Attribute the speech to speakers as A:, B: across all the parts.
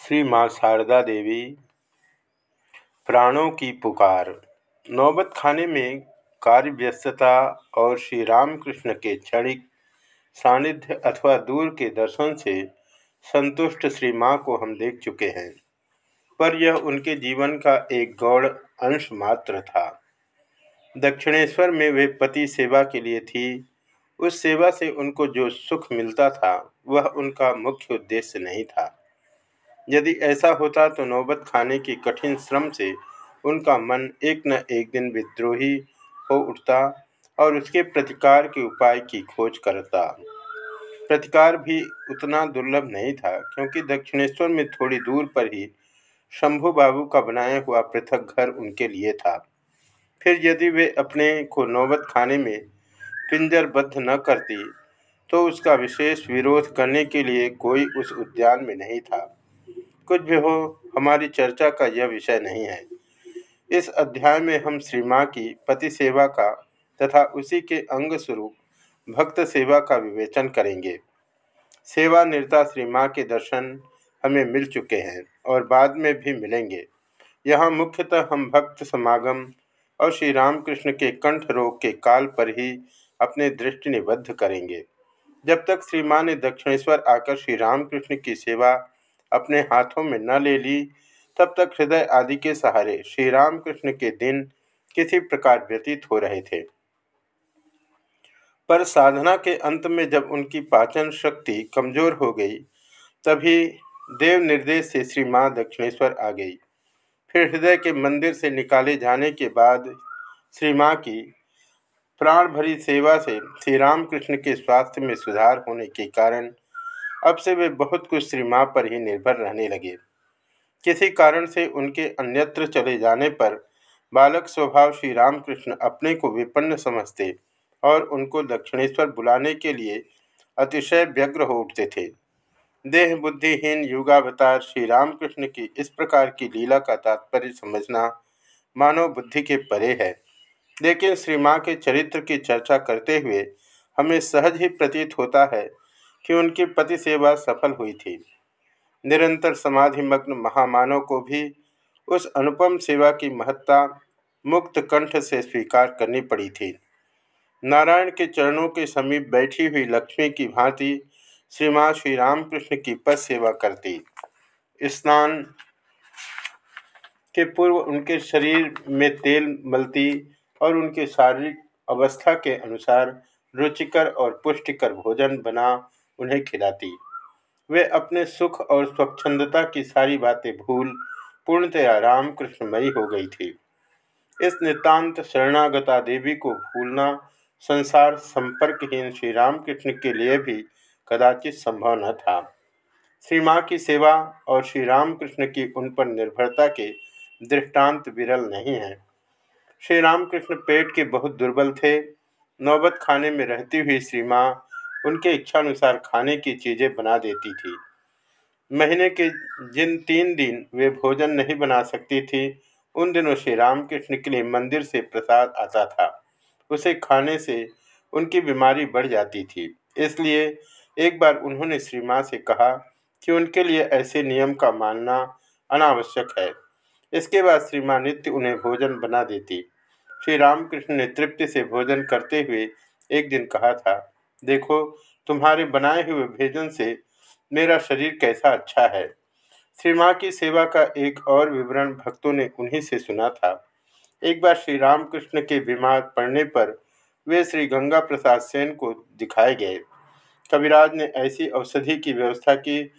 A: श्री माँ शारदा देवी, प्राणों की पुकार। नौबत खाने में कार्य व्यस्तता और श्री रामकृष्ण के क्षणिक सानिध्य अथवा दूर के दर्शन से संतुष्ट श्री माँ को हम देख चुके हैं, पर यह उनके जीवन का एक गौड़ अंश मात्र था। दक्षिणेश्वर में वे पति सेवा के लिए थी। उस सेवा से उनको जो सुख मिलता था, वह उनका मुख्य उद्देश्य नहीं था। यदि ऐसा होता तो नौबत खाने की कठिन श्रम से उनका मन एक न एक दिन विद्रोही हो उठता और उसके प्रतिकार के उपाय की खोज करता। प्रतिकार भी उतना दुर्लभ नहीं था, क्योंकि दक्षिणेश्वर में थोड़ी दूर पर ही शंभु बाबू का बनाया हुआ पृथक घर उनके लिए था। फिर यदि वे अपने को नौबत खाने में पिंजरबद्ध न करती तो उसका विशेष विरोध करने के लिए कोई उस उद्यान में नहीं था। कुछ भी हो, हमारी चर्चा का यह विषय नहीं है। इस अध्याय में हम श्री माँ की पति सेवा का तथा उसी के अंग स्वरूप भक्त सेवा का विवेचन करेंगे। सेवा निरता श्री माँ के दर्शन हमें मिल चुके हैं और बाद में भी मिलेंगे। यहाँ मुख्यतः हम भक्त समागम और श्री रामकृष्ण के कंठ रोग के काल पर ही अपने दृष्टि निबद्ध करेंगे। जब तक श्री माँ ने दक्षिणेश्वर आकर श्री रामकृष्ण की सेवा अपने हाथों में न ले ली। तब तक हृदय आदि के सहारे श्री रामकृष्ण के दिन किसी प्रकार व्यतीत हो रहे थे। पर साधना के अंत में जब उनकी पाचन शक्ति कमज़ोर हो गई, तभी देव निर्देश से श्री माँ दक्षिणेश्वर आ गई। फिर हृदय के मंदिर से निकाले जाने के बाद श्री माँ की प्राण भरी सेवा से श्री रामकृष्ण के स्वास्थ्य में सुधार होने के कारण अब से वे बहुत कुछ श्री माँ पर ही निर्भर रहने लगे। किसी कारण से उनके अन्यत्र चले जाने पर बालक स्वभाव श्री रामकृष्ण अपने को विपन्न समझते और उनको दक्षिणेश्वर बुलाने के लिए अतिशय व्यग्र हो उठते थे। देह बुद्धिहीन युगावतार श्री रामकृष्ण की इस प्रकार की लीला का तात्पर्य समझना मानव बुद्धि के परे है। लेकिन श्री माँ के चरित्र की चर्चा करते हुए हमें सहज ही प्रतीत होता है कि उनकी पति सेवा सफल हुई थी। निरंतर समाधिमग्न महामानव को भी उस अनुपम सेवा की महत्ता मुक्त कंठ से स्वीकार करनी पड़ी थी। नारायण के चरणों के समीप बैठी हुई लक्ष्मी की भांति श्रीमान श्री रामकृष्ण की पद सेवा करती। स्नान के पूर्व उनके शरीर में तेल मलती और उनके शारीरिक अवस्था के अनुसार रुचिकर और पुष्टिकर भोजन बना उन्हें खिलाती। वे अपने सुख और स्वच्छंदता की सारी बातें भूल, पूर्णतया रामकृष्णमयी हो गई थी। इस नितांत शरणागता देवी को भूलना, संसार संपर्कहीन श्री रामकृष्ण के लिए भी कदाचित संभव न था। श्री माँ की सेवा और श्री रामकृष्ण की उन पर निर्भरता के दृष्टांत विरल नहीं है। श्री रामकृष्ण पेट के बहुत दुर्बल थे। नौबत खाने में रहती हुई श्री माँ उनके इच्छानुसार खाने की चीज़ें बना देती थी। महीने के जिन तीन दिन वे भोजन नहीं बना सकती थी, उन दिनों श्री रामकृष्ण के लिए मंदिर से प्रसाद आता था। उसे खाने से उनकी बीमारी बढ़ जाती थी। इसलिए एक बार उन्होंने श्री माँ से कहा कि उनके लिए ऐसे नियम का मानना अनावश्यक है। इसके बाद श्री माँ नित्य उन्हें भोजन बना देती। श्री रामकृष्ण ने तृप्ति से भोजन करते हुए एक दिन कहा था देखो, तुम्हारे बनाए हुए भोजन से मेरा शरीर कैसा अच्छा है। श्री माँ की सेवा का एक और विवरण भक्तों ने उन्हीं से सुना था। एक बार श्री रामकृष्ण के बीमार पड़ने पर वे श्री गंगा प्रसाद सेन को दिखाए गए। कविराज ने ऐसी औषधि की व्यवस्था की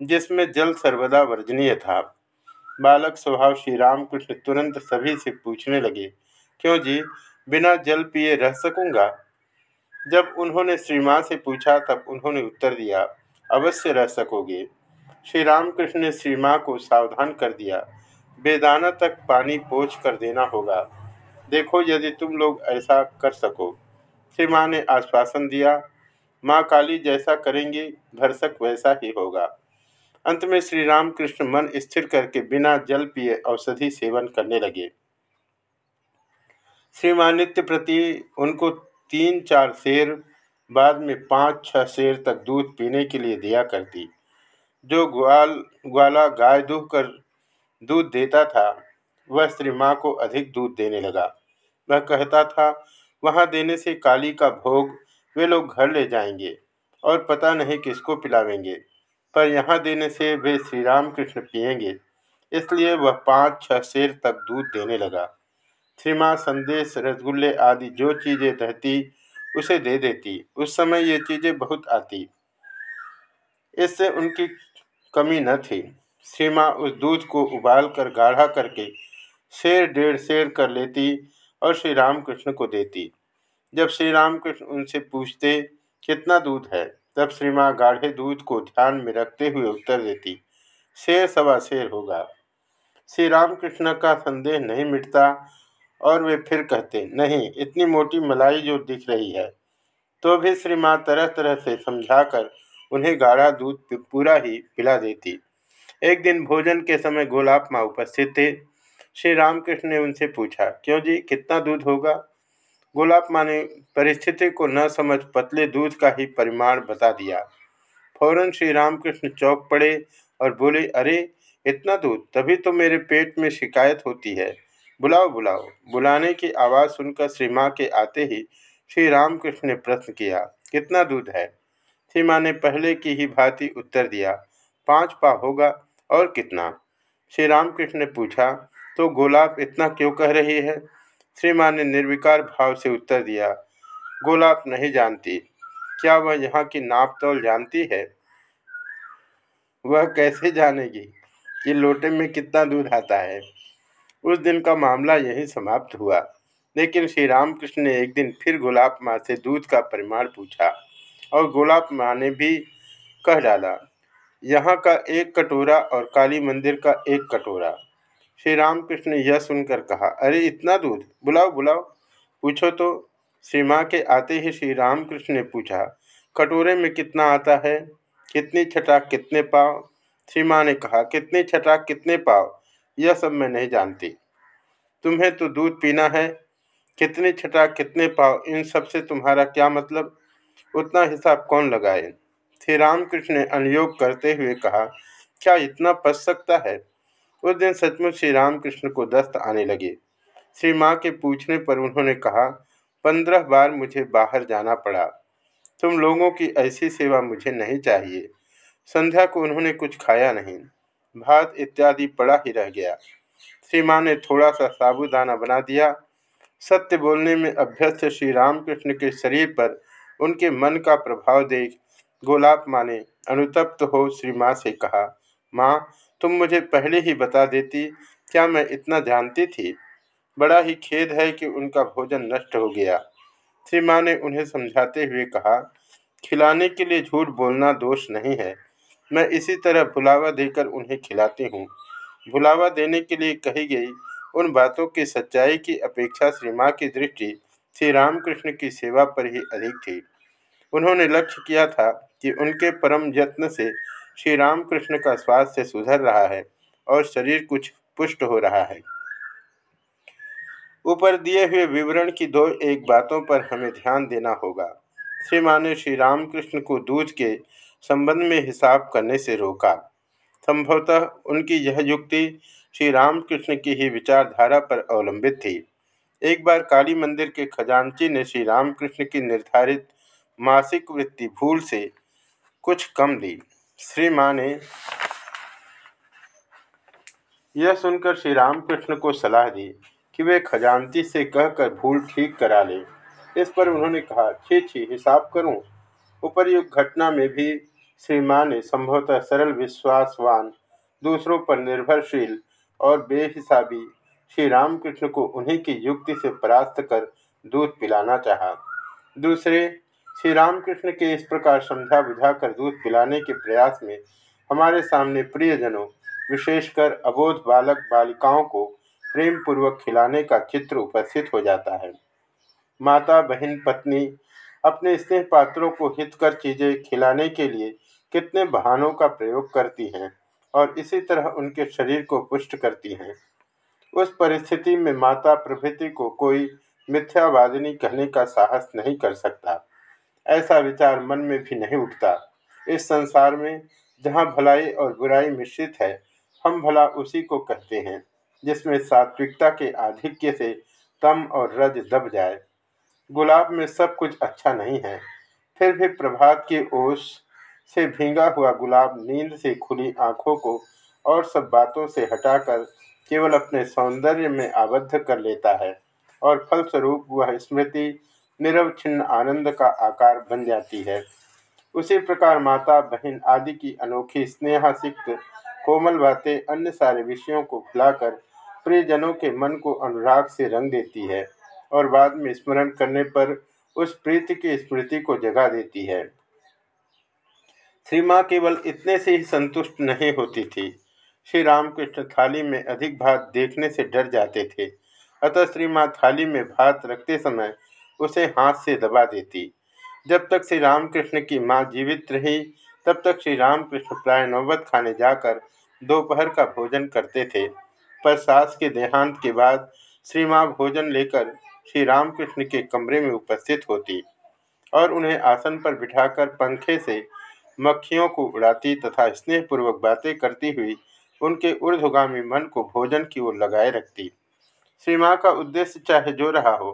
A: जिसमें जल सर्वदा वर्जनीय था। बालक स्वभाव श्री रामकृष्ण तुरंत सभी से पूछने लगे, क्यों जी, बिना जल पिए रह सकूँगा? जब उन्होंने श्री माँ से पूछा, तब उन्होंने उत्तर दिया, अवश्य रह सकोगे। श्री रामकृष्ण ने श्री माँ को सावधान कर दिया, बेदाना तक पानी पोछ कर देना होगा। देखो यदि तुम लोग ऐसा कर सको। श्री माँ ने आश्वासन दिया, माँ काली जैसा करेंगी भरसक वैसा ही होगा। अंत में श्री रामकृष्ण मन स्थिर करके बिना जल पिए औषधि सेवन करने लगे। श्री नित्य प्रति उनको तीन चार शेर बाद में पाँच छः शेर तक दूध पीने के लिए दिया करती। जो ग्वाल, ग्वाला गाय दूह कर दूध देता था, वह श्री माँ को अधिक दूध देने लगा। वह कहता था, वहाँ देने से काली का भोग वे लोग घर ले जाएँगे और पता नहीं किसको पिलावेंगे, पर यहाँ देने से वे श्री राम कृष्ण पियेंगे। इसलिए वह पाँच छः शेर तक दूध देने लगा। श्री माँ संदेश, रसगुल्ले आदि जो चीज़ें रहती, उसे दे देती। उस समय ये चीज़ें बहुत आती। इससे उनकी कमी न थी। श्री माँ उस दूध को उबाल कर गाढ़ा करके शेर डेढ़ शेर कर लेती और श्री रामकृष्ण को देती। जब श्री रामकृष्ण उनसे पूछते, कितना दूध है? तब श्री माँ गाढ़े दूध को ध्यान में रखते हुए उत्तर देती, शेर सवा शेर होगा। श्री रामकृष्ण का संदेह नहीं मिटता। और वे फिर कहते, नहीं, इतनी मोटी मलाई जो दिख रही है। तो भी श्री माँ तरह तरह से समझाकर उन्हें गाढ़ा दूध पूरा ही पिला देती। एक दिन भोजन के समय गोलाप माँ उपस्थित थे। श्री रामकृष्ण ने उनसे पूछा, क्यों जी, कितना दूध होगा? गोलाप माँ ने परिस्थिति को न समझ पतले दूध का ही परिमाण बता दिया। फ़ौरन श्री रामकृष्ण चौक पड़े और बोले, अरे, इतना दूध, तभी तो मेरे पेट में शिकायत होती है। बुलाओ बुलाओ। बुलाने की आवाज़ सुनकर श्री माँ के आते ही श्री रामकृष्ण ने प्रश्न किया, कितना दूध है? श्री माँ ने पहले की ही भांति उत्तर दिया, पाँच पा होगा और कितना? श्री रामकृष्ण ने पूछा तो गोलाब इतना क्यों कह रही है? श्री माँ ने निर्विकार भाव से उत्तर दिया, गोलाब नहीं जानती। क्या वह यहाँ की नाप तोल जानती है? वह कैसे जानेगी कि लोटे में कितना दूध आता है? उस दिन का मामला यही समाप्त हुआ। लेकिन श्री रामकृष्ण ने एक दिन फिर गुलाब माँ से दूध का परिमाण पूछा और गुलाब माँ ने भी कह डाला, यहाँ का एक कटोरा और काली मंदिर का एक कटोरा। श्री रामकृष्ण ने यह सुनकर कहा, अरे, इतना दूध? बुलाओ बुलाओ। पूछो तो। श्री माँ के आते ही श्री रामकृष्ण ने पूछा, कटोरे में कितना आता है? कितनी छटाक कितने पाव? श्री माँ ने कहा, कितनी छटाक कितने पाव? यह सब मैं नहीं जानती। तुम्हें तो दूध पीना है। कितने छटा, कितने पाव, इन सबसे तुम्हारा क्या मतलब? उतना हिसाब कौन लगाए? श्री रामकृष्ण ने अनुयोग करते हुए कहा, क्या इतना पच सकता है? उस दिन सचमुच श्री रामकृष्ण को दस्त आने लगे। श्री माँ के पूछने पर उन्होंने कहा, पंद्रह बार मुझे बाहर जाना पड़ा। तुम लोगों की ऐसी सेवा मुझे नहीं चाहिए। संध्या को उन्होंने कुछ खाया नहीं। भात इत्यादि पड़ा ही रह गया। श्री ने थोड़ा सा साबुदाना बना दिया। सत्य बोलने में अभ्यस्त श्री रामकृष्ण के शरीर पर उनके मन का प्रभाव देख गोलाब माँ ने अनुतप्त हो श्री माँ से कहा, माँ, तुम मुझे पहले ही बता देती, क्या मैं इतना जानती थी? बड़ा ही खेद है कि उनका भोजन नष्ट हो गया। श्री ने उन्हें समझाते हुए कहा, खिलाने के लिए झूठ बोलना दोष नहीं है। मैं इसी तरह भुलावा देकर उन्हें खिलाती हूँ। भुलावा देने के लिए कही गई उन बातों की सच्चाई की अपेक्षा श्री माँ की दृष्टि श्री रामकृष्ण की सेवा पर ही अधिक थी। उन्होंने लक्ष्य किया था कि उनके परम यत्न से श्री रामकृष्ण का स्वास्थ्य सुधर रहा है और शरीर कुछ पुष्ट हो रहा है। ऊपर दिए हुए विवरण की दो एक बातों पर हमें ध्यान देना होगा। श्री माँ ने श्री रामकृष्ण को दूध के संबंध में हिसाब करने से रोका। संभवतः उनकी यह युक्ति श्री रामकृष्ण की ही विचारधारा पर अवलंबित थी। एक बार काली मंदिर के खजांची ने श्री रामकृष्ण की निर्धारित मासिक वृत्ति भूल से कुछ कम दी। श्री माँ ने यह सुनकर श्री रामकृष्ण को सलाह दी कि वे खजांची से कहकर भूल ठीक करा ले। इस पर उन्होंने कहा, छी छी, हिसाब करूँ? उपरयुक्त घटना में भी श्री माँ ने संभवतः सरल विश्वासवान, दूसरों पर निर्भरशील और बेहिसाबी। श्री रामकृष्ण को उन्हीं की युक्ति से परास्त कर दूध पिलाना चाहा। दूसरे श्री रामकृष्ण के इस प्रकार समझा बुझाकर दूध पिलाने के प्रयास में हमारे सामने प्रियजनों, विशेषकर अबोध बालक बालिकाओं को प्रेम पूर्वक खिलाने का चित्र उपस्थित हो जाता है। माता, बहन, पत्नी अपने स्नेह पात्रों को हितकर चीज़ें खिलाने के लिए कितने बहानों का प्रयोग करती हैं और इसी तरह उनके शरीर को पुष्ट करती हैं। उस परिस्थिति में माता प्रभृति को कोई मिथ्यावादिनी कहने का साहस नहीं कर सकता। ऐसा विचार मन में भी नहीं उठता। इस संसार में जहाँ भलाई और बुराई मिश्रित है, हम भला उसी को कहते हैं, जिसमें सात्विकता के आधिक्य से तम और रज दब जाए। गुलाब में सब कुछ अच्छा नहीं है, फिर भी प्रभात की ओस से भींगा हुआ गुलाब नींद से खुली आँखों को और सब बातों से हटाकर केवल अपने सौंदर्य में आबद्ध कर लेता है और फलस्वरूप वह स्मृति निरवच्छिन्न आनंद का आकार बन जाती है। उसी प्रकार माता, बहन आदि की अनोखी स्नेहासिक्त, कोमल बातें अन्य सारे विषयों को भुलाकर प्रियजनों के मन को अनुराग से रंग देती है और बाद में स्मरण करने पर उस प्रीति की स्मृति को जगा देती है। श्री माँ केवल इतने से ही संतुष्ट नहीं होती थी। श्री रामकृष्ण थाली में अधिक भात देखने से डर जाते थे। अतः श्री माँ थाली में भात रखते समय उसे हाथ से दबा देती। जब तक श्री रामकृष्ण की माँ जीवित रही, तब तक श्री रामकृष्ण प्राय नौबत खाने जाकर दोपहर का भोजन करते थे। पर सास के देहांत के बाद श्री माँ भोजन लेकर श्री रामकृष्ण के कमरे में उपस्थित होती और उन्हें आसन पर बिठाकर पंखे से मक्खियों को उड़ाती तथा स्नेहपूर्वक बातें करती हुई उनके ऊर्धगामी मन को भोजन की ओर लगाए रखती। श्री माँ का उद्देश्य चाहे जो रहा हो,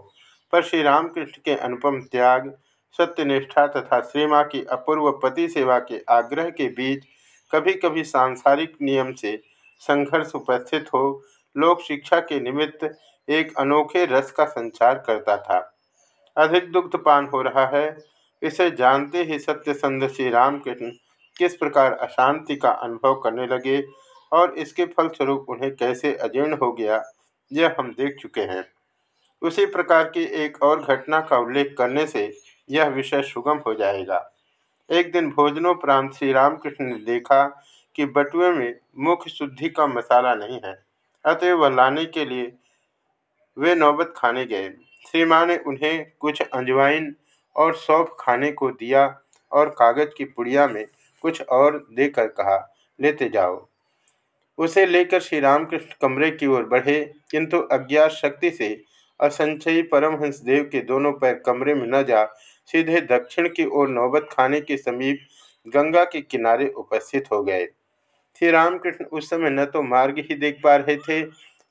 A: पर श्री रामकृष्ण के अनुपम त्याग, सत्यनिष्ठा तथा श्री माँ की अपूर्व पति सेवा के आग्रह के बीच कभी कभी सांसारिक नियम से संघर्ष उपस्थित हो, लोक शिक्षा के निमित्त एक अनोखे रस का संचार करता था। अधिक दुग्धपान हो रहा है इसे जानते ही सत्य संध श्री रामकृष्ण किस प्रकार अशांति का अनुभव करने लगे और इसके फलस्वरूप उन्हें कैसे अजीर्ण हो गया, यह हम देख चुके हैं। उसी प्रकार की एक और घटना का उल्लेख करने से यह विषय सुगम हो जाएगा। एक दिन भोजनोपरांत श्री रामकृष्ण ने देखा कि बटुए में मुख्य शुद्धि का मसाला नहीं है अतः वह लाने के लिए वे नौबत खाने गए। श्री ने उन्हें कुछ अंजवाइन और सौंफ खाने को दिया और कागज़ की पुड़िया में कुछ और देकर कहा, लेते जाओ। उसे लेकर श्री रामकृष्ण कमरे की ओर बढ़े, किंतु अज्ञात शक्ति से असंचयी परमहंस देव के दोनों पैर कमरे में न जा, सीधे दक्षिण की ओर नौबत खाने के समीप गंगा के किनारे उपस्थित हो गए। श्री रामकृष्ण उस समय न तो मार्ग ही देख पा रहे थे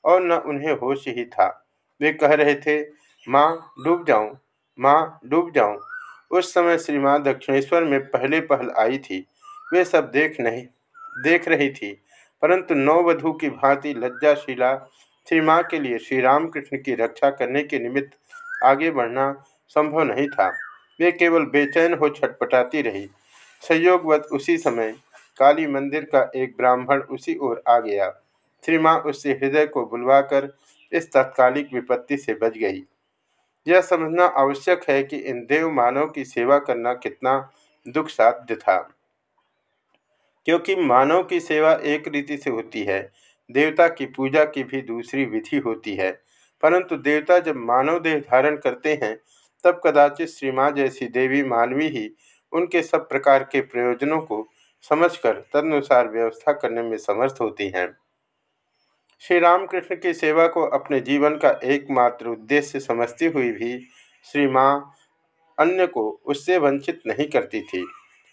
A: और न उन्हें होश ही था। वे कह रहे थे, माँ, डूब जाऊँ। माँ डूब जाऊँ। उस समय श्री माँ दक्षिणेश्वर में पहले पहल आई थी। वे सब देख नहीं, देख रही थी, परंतु नौवधु की भांति लज्जाशिला श्री माँ के लिए श्री रामकृष्ण की रक्षा करने के निमित्त आगे बढ़ना संभव नहीं था। वे केवल बेचैन हो छटपटाती रही। संयोगवत उसी समय काली मंदिर का एक ब्राह्मण उसी ओर आ गया। श्री माँ उससे हृदय को बुलवाकर इस तत्कालिक विपत्ति से बच गई। यह समझना आवश्यक है कि इन देव मानव की सेवा करना कितना दुख साध्य था। क्योंकि मानव की सेवा एक रीति से होती है, देवता की पूजा की भी दूसरी विधि होती है। परंतु देवता जब मानव देह धारण करते हैं, तब कदाचित श्री जैसी देवी मानवी ही उनके सब प्रकार के प्रयोजनों को समझकर तदनुसार व्यवस्था करने में समर्थ होती हैं। श्री रामकृष्ण की सेवा को अपने जीवन का एकमात्र उद्देश्य समझती हुई भी श्री माँ अन्य को उससे वंचित नहीं करती थी।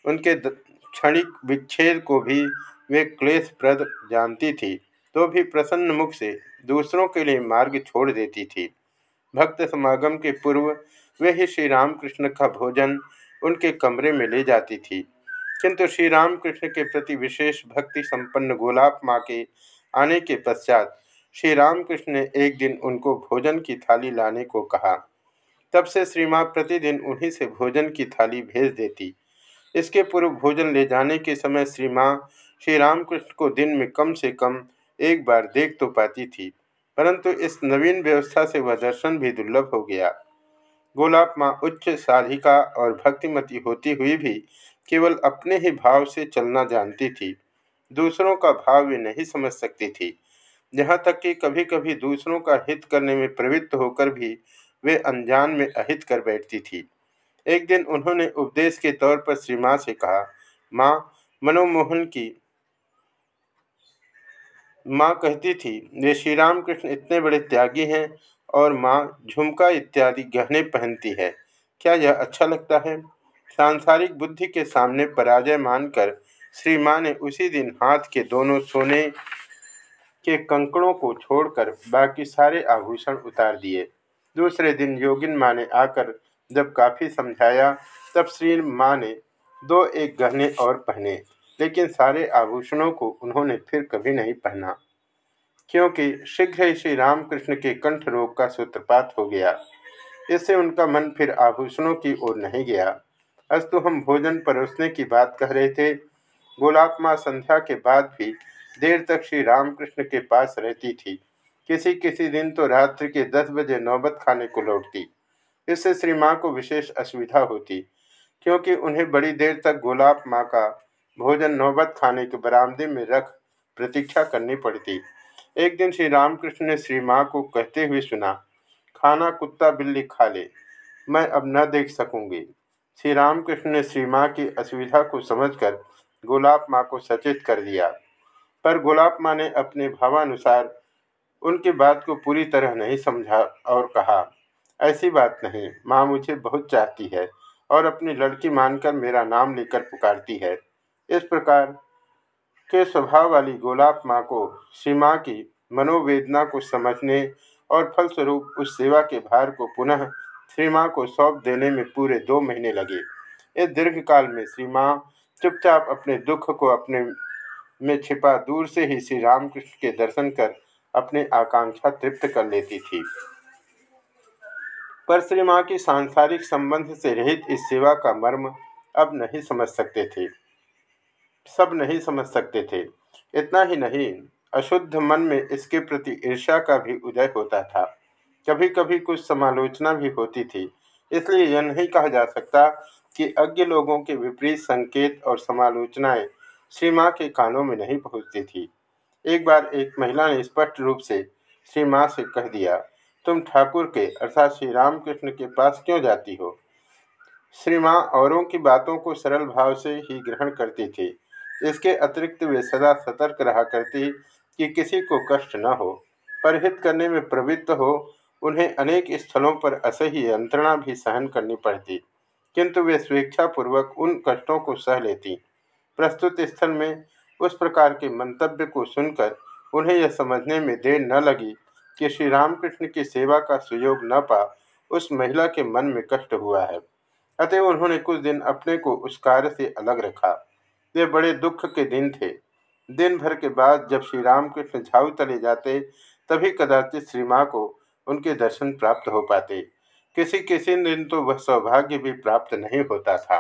A: उनके क्षणिक विच्छेद को भी वे क्लेशप्रद जानती थी तो भी प्रसन्न मुख से दूसरों के लिए मार्ग छोड़ देती थी। भक्त समागम के पूर्व वे ही श्री रामकृष्ण का भोजन उनके कमरे में ले जाती थी। किंतु श्री रामकृष्ण के प्रति विशेष भक्ति संपन्न गोलाप माँ के आने के पश्चात श्री रामकृष्ण ने एक दिन उनको भोजन की थाली लाने को कहा। तब से श्री माँ प्रतिदिन उन्हीं से भोजन की थाली भेज देती। इसके पूर्व भोजन ले जाने के समय श्री माँ श्री रामकृष्ण को दिन में कम से कम एक बार देख तो पाती थी, परंतु इस नवीन व्यवस्था से वह दर्शन भी दुर्लभ हो गया। गोलाब माँ उच्च साधिका और भक्तिमती होती हुई भी केवल अपने ही भाव से चलना जानती थी। दूसरों का भाव वे नहीं समझ सकती थी। यहाँ तक कि कभी कभी दूसरों का हित करने में प्रवृत्त होकर भी वे अनजान में अहित कर बैठती थी। एक दिन उन्होंने उपदेश के तौर पर श्री माँ से कहा, माँ, मनोमोहन की माँ कहती थी वे श्री राम कृष्ण इतने बड़े त्यागी हैं और माँ झुमका इत्यादि गहने पहनती है। क्या यह अच्छा लगता है? सांसारिक बुद्धि के सामने पराजय मानकर श्री माँ ने उसी दिन हाथ के दोनों सोने के कंकड़ों को छोड़कर बाकी सारे आभूषण उतार दिए। दूसरे दिन योगिन माँ ने आकर जब काफ़ी समझाया, तब श्री माँ ने दो एक गहने और पहने, लेकिन सारे आभूषणों को उन्होंने फिर कभी नहीं पहना, क्योंकि शीघ्र ही श्री रामकृष्ण के कंठ रोग का सूत्रपात हो गया। इससे उनका मन फिर आभूषणों की ओर नहीं गया। अस्तु, हम भोजन परोसने की बात कह रहे थे गोलाप माँ संध्या के बाद भी देर तक श्री रामकृष्ण के पास रहती थी। किसी किसी दिन तो रात्रि के दस बजे नौबत खाने को लौटती। इससे श्री माँ को विशेष असुविधा होती, क्योंकि उन्हें बड़ी देर तक गोलाप माँ का भोजन नौबत खाने के बरामदे में रख प्रतीक्षा करनी पड़ती। एक दिन श्री रामकृष्ण ने श्री माँ को कहते हुए सुना, खाना कुत्ता बिल्ली खा ले, मैं अब न देख सकूँगी। श्री रामकृष्ण ने श्री माँ की असुविधा को समझकर गुलाब माँ को सचेत कर दिया। पर गुलाब माँ ने अपने भावानुसार उनकी बात को पूरी तरह नहीं समझा और कहा, ऐसी बात नहीं, माँ मुझे बहुत चाहती है और अपनी लड़की मानकर मेरा नाम लेकर पुकारती है। इस प्रकार के स्वभाव वाली गोलाब माँ को श्री माँ की मनोवेदना को समझने और फलस्वरूप उस सेवा के भार को पुनः श्री माँ को सौंप देने में पूरे दो महीने लगे। इस दीर्घकाल में श्री माँ चुपचाप अपने दुख को अपने में छिपा, दूर से ही श्री रामकृष्ण के दर्शन कर अपनी आकांक्षा तृप्त कर लेती थी। पर श्री माँ की सांसारिक संबंध से रहित इस सेवा का मर्म अब नहीं समझ सकते थे। सब नहीं समझ सकते थे। इतना ही नहीं, अशुद्ध मन में इसके प्रति ईर्ष्या का भी उदय होता था। कभी कभी कुछ समालोचना भी होती थी, इसलिए यह नहीं कहा जा सकता कि अज्ञ लोगों के विपरीत संकेत और समालोचनाएँ श्री माँ के कानों में नहीं पहुँचती थी। एक बार एक महिला ने स्पष्ट रूप से श्री माँ से कह दिया, तुम ठाकुर के अर्थात श्री रामकृष्ण के पास क्यों जाती हो? श्री माँ औरों की बातों को सरल भाव से ही ग्रहण करती थी। इसके अतिरिक्त वे सदा सतर्क रहा करती कि किसी को कष्ट न हो, परहित करने में प्रवृत्त हो, उन्हें अनेक स्थलों पर असह्य यंत्रणा भी सहन करनी पड़ती। किंतु वे स्वेच्छापूर्वक उन कष्टों को सह लेती। प्रस्तुत स्थल में उस प्रकार के मंतव्य को सुनकर उन्हें यह समझने में देर न लगी कि श्री रामकृष्ण की सेवा का सुयोग न पा उस महिला के मन में कष्ट हुआ है। अतः उन्होंने कुछ दिन अपने को उस कार्य से अलग रखा। वे बड़े दुख के दिन थे। दिन भर के बाद जब श्री रामकृष्ण झाऊ तले जाते, तभी कदाचित श्री माँ को उनके दर्शन प्राप्त हो पाते। किसी किसी दिन तो वह सौभाग्य भी प्राप्त नहीं होता था।